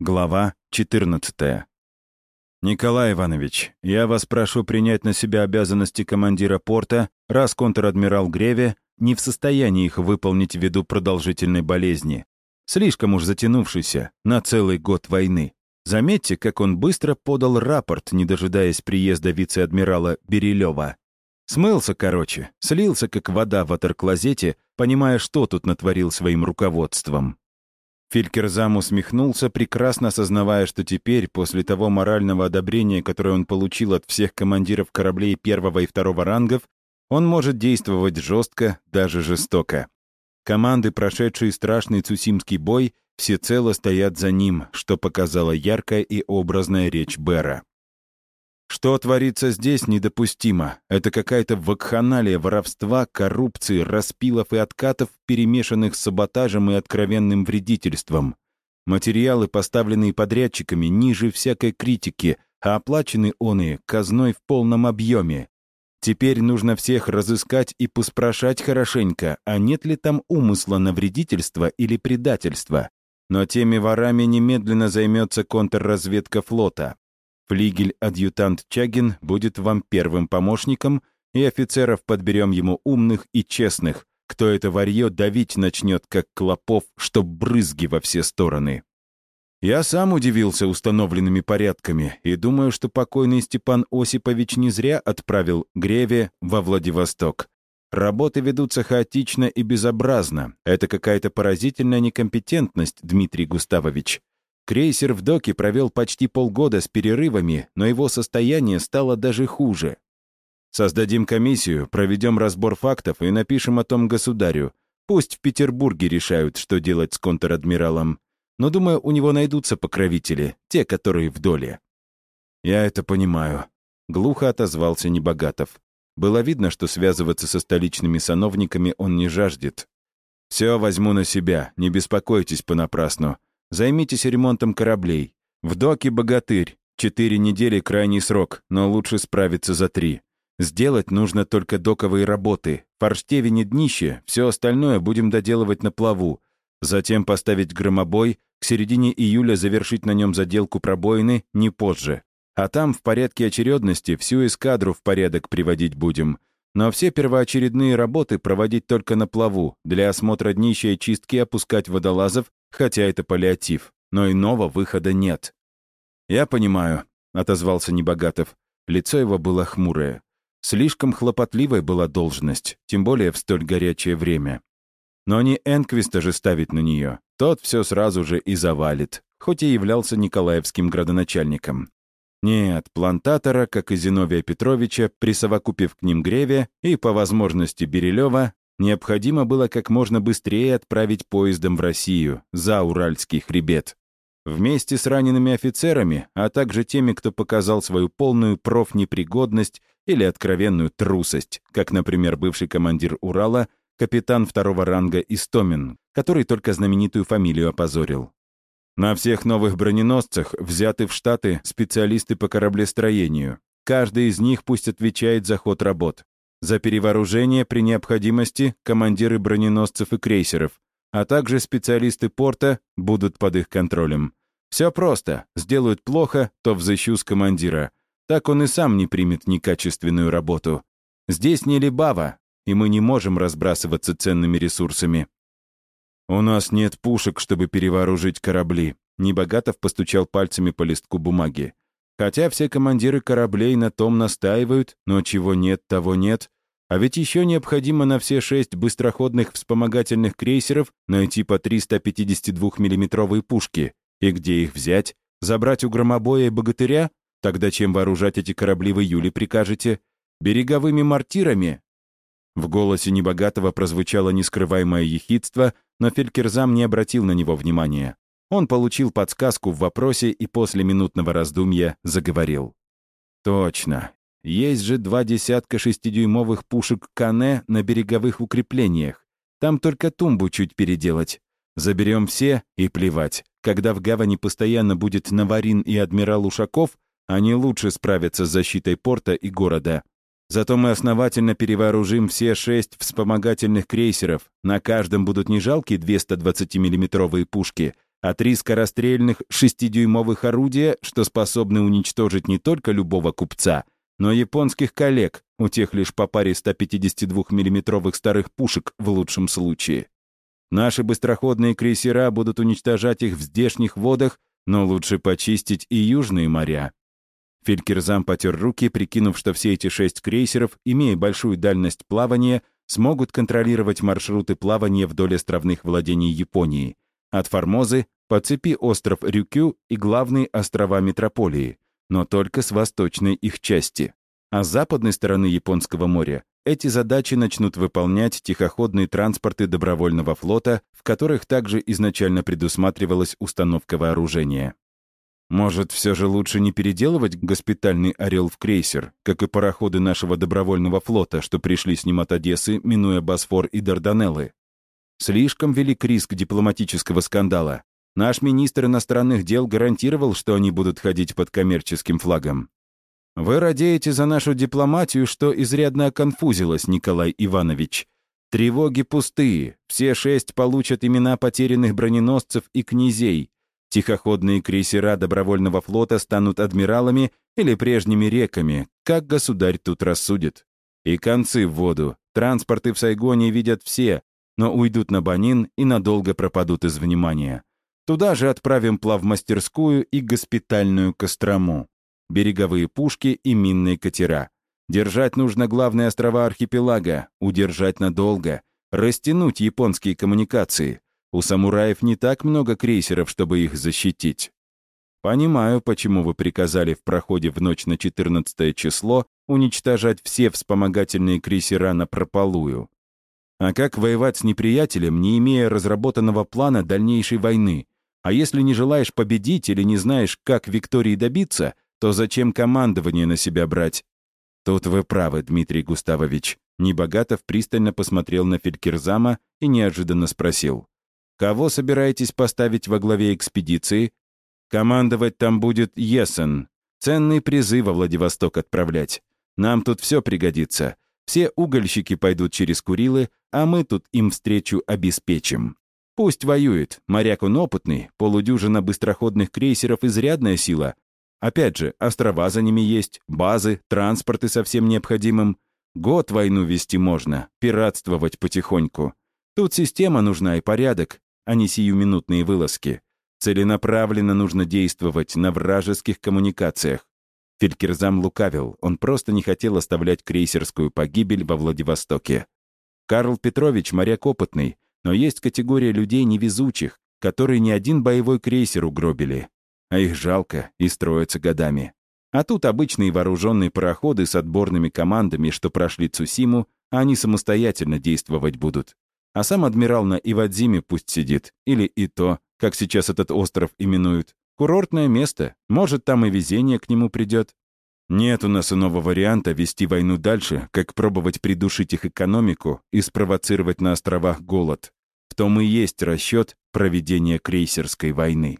Глава 14. «Николай Иванович, я вас прошу принять на себя обязанности командира порта, раз контр-адмирал Греве не в состоянии их выполнить ввиду продолжительной болезни. Слишком уж затянувшийся, на целый год войны. Заметьте, как он быстро подал рапорт, не дожидаясь приезда вице-адмирала Берилева. Смылся, короче, слился, как вода в ватерклозете, понимая, что тут натворил своим руководством. Филькерзам усмехнулся, прекрасно осознавая, что теперь, после того морального одобрения, которое он получил от всех командиров кораблей первого и второго рангов, он может действовать жестко, даже жестоко. Команды, прошедшие страшный Цусимский бой, всецело стоят за ним, что показала яркая и образная речь Бера. Что творится здесь, недопустимо. Это какая-то вакханалия воровства, коррупции, распилов и откатов, перемешанных с саботажем и откровенным вредительством. Материалы, поставленные подрядчиками, ниже всякой критики, а оплачены оные казной в полном объеме. Теперь нужно всех разыскать и поспрашать хорошенько, а нет ли там умысла на вредительство или предательство. Но теми ворами немедленно займется контрразведка флота. Флигель-адъютант Чагин будет вам первым помощником, и офицеров подберем ему умных и честных, кто это варье давить начнет, как клопов, чтоб брызги во все стороны. Я сам удивился установленными порядками и думаю, что покойный Степан Осипович не зря отправил Греве во Владивосток. Работы ведутся хаотично и безобразно. Это какая-то поразительная некомпетентность, Дмитрий Густавович. Крейсер в доке провел почти полгода с перерывами, но его состояние стало даже хуже. Создадим комиссию, проведем разбор фактов и напишем о том государю. Пусть в Петербурге решают, что делать с контр-адмиралом. Но, думаю, у него найдутся покровители, те, которые в доле. Я это понимаю. Глухо отозвался Небогатов. Было видно, что связываться со столичными сановниками он не жаждет. «Все возьму на себя, не беспокойтесь понапрасну. Займитесь ремонтом кораблей. В доке «Богатырь». Четыре недели — крайний срок, но лучше справиться за три. Сделать нужно только доковые работы. Форштевень и днище, все остальное будем доделывать на плаву. Затем поставить громобой, к середине июля завершить на нем заделку пробоины не позже. А там в порядке очередности всю эскадру в порядок приводить будем. Но все первоочередные работы проводить только на плаву, для осмотра днища и чистки опускать водолазов хотя это паллиатив, но иного выхода нет. «Я понимаю», — отозвался Небогатов. Лицо его было хмурое. Слишком хлопотливой была должность, тем более в столь горячее время. Но не Энквиста же ставить на нее. Тот все сразу же и завалит, хоть и являлся Николаевским градоначальником. Нет, плантатора, как и Зиновия Петровича, присовокупив к ним Греве и, по возможности, Берилева, Необходимо было как можно быстрее отправить поездом в Россию, за Уральский хребет. Вместе с ранеными офицерами, а также теми, кто показал свою полную профнепригодность или откровенную трусость, как, например, бывший командир Урала, капитан второго ранга Истомин, который только знаменитую фамилию опозорил. На всех новых броненосцах взяты в штаты специалисты по кораблестроению. Каждый из них пусть отвечает за ход работ. За перевооружение при необходимости командиры броненосцев и крейсеров, а также специалисты порта будут под их контролем. Все просто. Сделают плохо, то взыщу с командира. Так он и сам не примет некачественную работу. Здесь не Либава, и мы не можем разбрасываться ценными ресурсами. «У нас нет пушек, чтобы перевооружить корабли», Небогатов постучал пальцами по листку бумаги. Хотя все командиры кораблей на том настаивают, но чего нет, того нет. А ведь еще необходимо на все шесть быстроходных вспомогательных крейсеров найти по 352 миллиметровые пушки. И где их взять? Забрать у громобоя и богатыря? Тогда чем вооружать эти корабли в июле прикажете? Береговыми мортирами? В голосе Небогатого прозвучало нескрываемое ехидство, но Фелькерзам не обратил на него внимания. Он получил подсказку в вопросе и после минутного раздумья заговорил. «Точно. Есть же два десятка шестидюймовых пушек Кане на береговых укреплениях. Там только тумбу чуть переделать. Заберем все и плевать. Когда в гавани постоянно будет Наварин и адмирал Ушаков, они лучше справятся с защитой порта и города. Зато мы основательно перевооружим все шесть вспомогательных крейсеров. На каждом будут не жалкие 220 миллиметровые пушки — а три скорострельных шестидюймовых орудия, что способны уничтожить не только любого купца, но и японских коллег, у тех лишь по паре 152 миллиметровых старых пушек в лучшем случае. Наши быстроходные крейсера будут уничтожать их в здешних водах, но лучше почистить и южные моря. Фелькерзам потер руки, прикинув, что все эти шесть крейсеров, имея большую дальность плавания, смогут контролировать маршруты плавания вдоль островных владений Японии, от Формозы по цепи остров Рюкю и главные острова метрополии, но только с восточной их части. А с западной стороны Японского моря эти задачи начнут выполнять тихоходные транспорты добровольного флота, в которых также изначально предусматривалась установка вооружения. Может, все же лучше не переделывать госпитальный «Орел» в крейсер, как и пароходы нашего добровольного флота, что пришли с ним от Одессы, минуя Босфор и Дарданеллы? Слишком велик риск дипломатического скандала. Наш министр иностранных дел гарантировал, что они будут ходить под коммерческим флагом. Вы радеете за нашу дипломатию, что изрядно оконфузилась, Николай Иванович. Тревоги пустые, все шесть получат имена потерянных броненосцев и князей, Тихоходные крейсера добровольного флота станут адмиралами или прежними реками, как государь тут рассудит. И концы в воду. Транспорты в Сайгоне видят все, но уйдут на Банин и надолго пропадут из внимания. Туда же отправим плавмастерскую и госпитальную Кострому. Береговые пушки и минные катера. Держать нужно главные острова архипелага, удержать надолго, растянуть японские коммуникации — у самураев не так много крейсеров, чтобы их защитить. Понимаю, почему вы приказали в проходе в ночь на 14 число уничтожать все вспомогательные крейсера на прополую. А как воевать с неприятелем, не имея разработанного плана дальнейшей войны? А если не желаешь победить или не знаешь, как Виктории добиться, то зачем командование на себя брать? Тут вы правы, Дмитрий Густавович. Небогатов пристально посмотрел на Фелькерзама и неожиданно спросил. Кого собираетесь поставить во главе экспедиции? Командовать там будет Есен. Ценные призы во Владивосток отправлять. Нам тут все пригодится. Все угольщики пойдут через Курилы, а мы тут им встречу обеспечим. Пусть воюет. Моряк он опытный, полудюжина быстроходных крейсеров — изрядная сила. Опять же, острова за ними есть, базы, транспорты со всем необходимым. Год войну вести можно, пиратствовать потихоньку. Тут система нужна и порядок, а не сиюминутные вылазки. Целенаправленно нужно действовать на вражеских коммуникациях. Фелькерзам лукавил, он просто не хотел оставлять крейсерскую погибель во Владивостоке. Карл Петрович моряк опытный, но есть категория людей невезучих, которые ни один боевой крейсер угробили. А их жалко и строятся годами. А тут обычные вооруженные пароходы с отборными командами, что прошли Цусиму, а они самостоятельно действовать будут. А сам адмирал на Ивадзиме пусть сидит. Или и то, как сейчас этот остров именуют. Курортное место. Может, там и везение к нему придет. Нет у нас иного варианта вести войну дальше, как пробовать придушить их экономику и спровоцировать на островах голод. В том и есть расчет проведения крейсерской войны.